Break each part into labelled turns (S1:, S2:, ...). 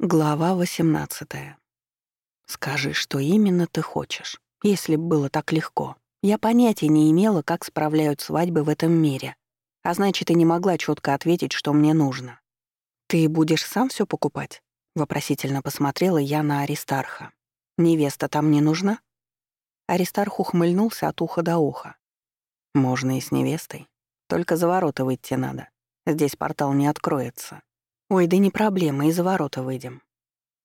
S1: Глава 18. Скажи, что именно ты хочешь. Если б было так легко. Я понятия не имела, как справляют свадьбы в этом мире. А значит, и не могла четко ответить, что мне нужно. Ты будешь сам все покупать? Вопросительно посмотрела я на Аристарха. Невеста там не нужна? Аристарх ухмыльнулся от уха до уха. Можно и с невестой. Только за ворота выйти надо. Здесь портал не откроется. Ой, да не проблема, из-за ворота выйдем.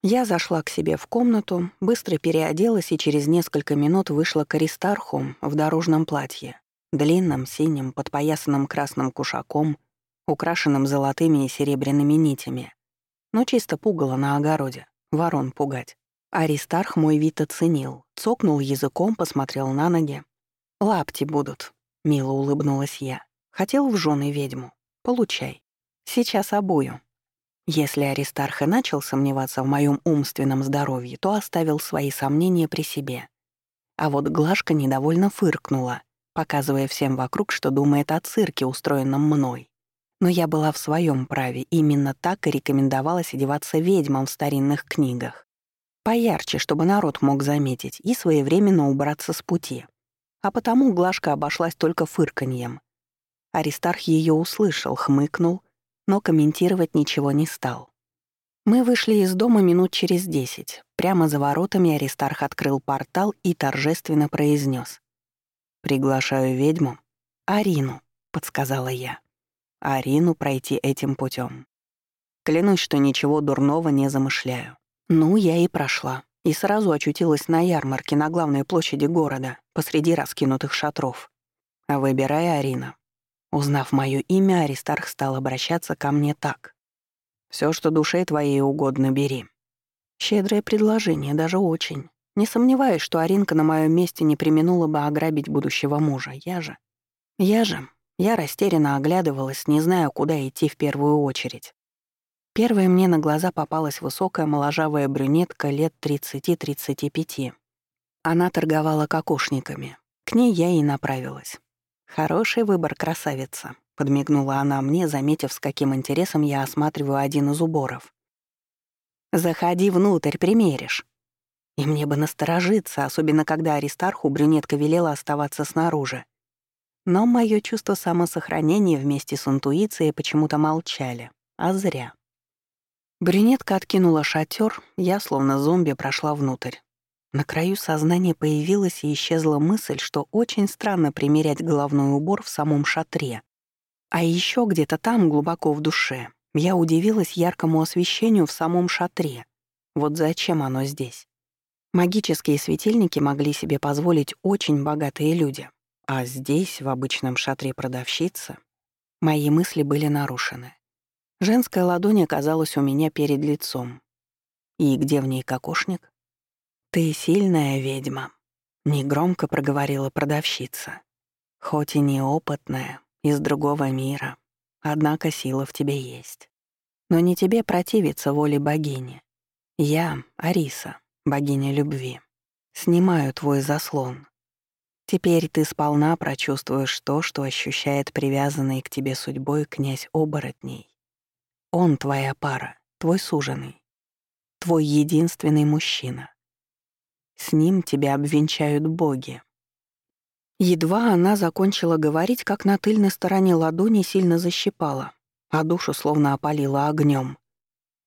S1: Я зашла к себе в комнату, быстро переоделась и через несколько минут вышла к Аристарху в дорожном платье, длинном, синим, подпоясанном красным кушаком, украшенным золотыми и серебряными нитями. Но чисто пугало на огороде, ворон пугать. Аристарх мой вид оценил, цокнул языком, посмотрел на ноги. «Лапти будут», — мило улыбнулась я. «Хотел в жены ведьму. Получай. Сейчас обую». Если Аристарх и начал сомневаться в моем умственном здоровье, то оставил свои сомнения при себе. А вот Глашка недовольно фыркнула, показывая всем вокруг, что думает о цирке, устроенном мной. Но я была в своем праве, именно так и рекомендовалось одеваться ведьмам в старинных книгах. Поярче, чтобы народ мог заметить, и своевременно убраться с пути. А потому Глашка обошлась только фырканьем. Аристарх ее услышал, хмыкнул — но комментировать ничего не стал. Мы вышли из дома минут через десять. Прямо за воротами Аристарх открыл портал и торжественно произнес: «Приглашаю ведьму. Арину», — подсказала я. «Арину пройти этим путем. Клянусь, что ничего дурного не замышляю. Ну, я и прошла. И сразу очутилась на ярмарке на главной площади города, посреди раскинутых шатров. А выбирая Арина, Узнав моё имя, Аристарх стал обращаться ко мне так. «Всё, что душе твоей угодно, бери». Щедрое предложение, даже очень. Не сомневаюсь, что Аринка на моём месте не применула бы ограбить будущего мужа. Я же... Я же... Я растерянно оглядывалась, не зная, куда идти в первую очередь. Первой мне на глаза попалась высокая моложавая брюнетка лет 30-35. Она торговала кокошниками. К ней я и направилась. «Хороший выбор, красавица», — подмигнула она мне, заметив, с каким интересом я осматриваю один из уборов. «Заходи внутрь, примеришь». И мне бы насторожиться, особенно когда Аристарху брюнетка велела оставаться снаружи. Но мое чувство самосохранения вместе с интуицией почему-то молчали. А зря. Брюнетка откинула шатер, я, словно зомби, прошла внутрь. На краю сознания появилась и исчезла мысль, что очень странно примерять головной убор в самом шатре. А еще где-то там, глубоко в душе, я удивилась яркому освещению в самом шатре. Вот зачем оно здесь? Магические светильники могли себе позволить очень богатые люди. А здесь, в обычном шатре продавщицы, мои мысли были нарушены. Женская ладонь оказалась у меня перед лицом. И где в ней кокошник? «Ты сильная ведьма», — негромко проговорила продавщица. «Хоть и неопытная, из другого мира, однако сила в тебе есть. Но не тебе противиться воле богини. Я, Ариса, богиня любви, снимаю твой заслон. Теперь ты сполна прочувствуешь то, что ощущает привязанный к тебе судьбой князь оборотней. Он твоя пара, твой суженый, твой единственный мужчина. С ним тебя обвенчают боги». Едва она закончила говорить, как на тыльной стороне ладони сильно защипала, а душу словно опалила огнем.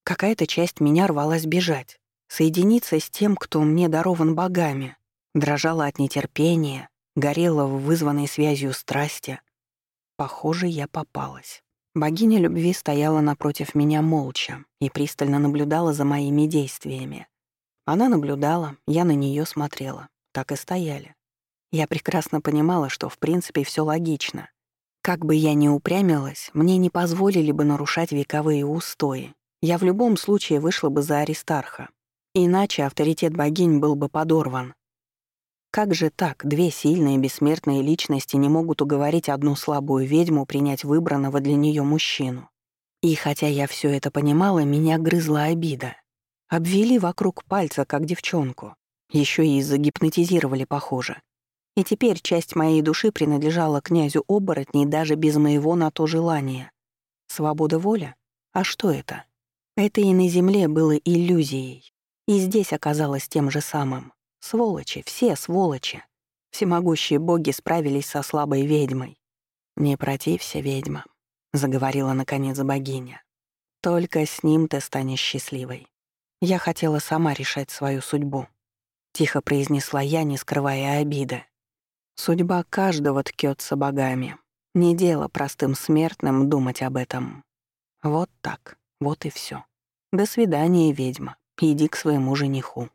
S1: Какая-то часть меня рвалась бежать, соединиться с тем, кто мне дарован богами, дрожала от нетерпения, горела в вызванной связью страсти. Похоже, я попалась. Богиня любви стояла напротив меня молча и пристально наблюдала за моими действиями. Она наблюдала, я на нее смотрела. Так и стояли. Я прекрасно понимала, что в принципе все логично. Как бы я ни упрямилась, мне не позволили бы нарушать вековые устои. Я в любом случае вышла бы за Аристарха. Иначе авторитет богинь был бы подорван. Как же так, две сильные бессмертные личности не могут уговорить одну слабую ведьму принять выбранного для нее мужчину? И хотя я все это понимала, меня грызла обида. Обвели вокруг пальца, как девчонку. Еще и загипнотизировали, похоже. И теперь часть моей души принадлежала князю оборотней даже без моего на то желания. Свобода воля? А что это? Это и на земле было иллюзией, и здесь оказалось тем же самым. Сволочи, все сволочи. Всемогущие боги справились со слабой ведьмой. «Не протився, ведьма», — заговорила наконец богиня. «Только с ним ты станешь счастливой. Я хотела сама решать свою судьбу», — тихо произнесла я, не скрывая обиды. «Судьба каждого ткется богами. Не дело простым смертным думать об этом. Вот так, вот и все. До свидания, ведьма. Иди к своему жениху».